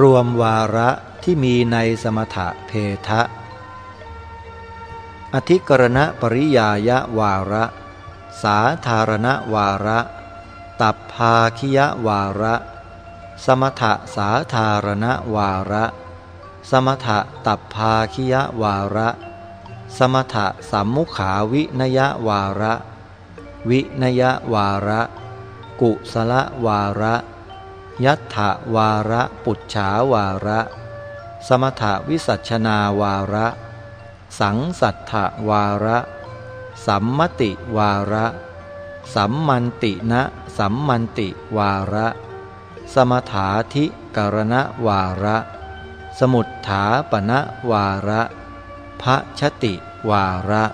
รวมวาระที่มีในสมถะเพทะ อธิกรณปริยายวาระ สาธารณวาระ ตับภาคิยวาระ สมถะสาธารณวาระ สมถะตับภาคิยวาระ สมถะสัมมุขาวินยวาระ วินยวาระ กุสละวาระ ยัตถวาระปุจฉาวาระ สมถวิสัชนาวาระ สังสัทธวาระ สัมมติวาระ สัมมันตินะสัมมันติวาระ สมถาธิกรณวาระ สมุทฐาปณวาระพระชติวาระ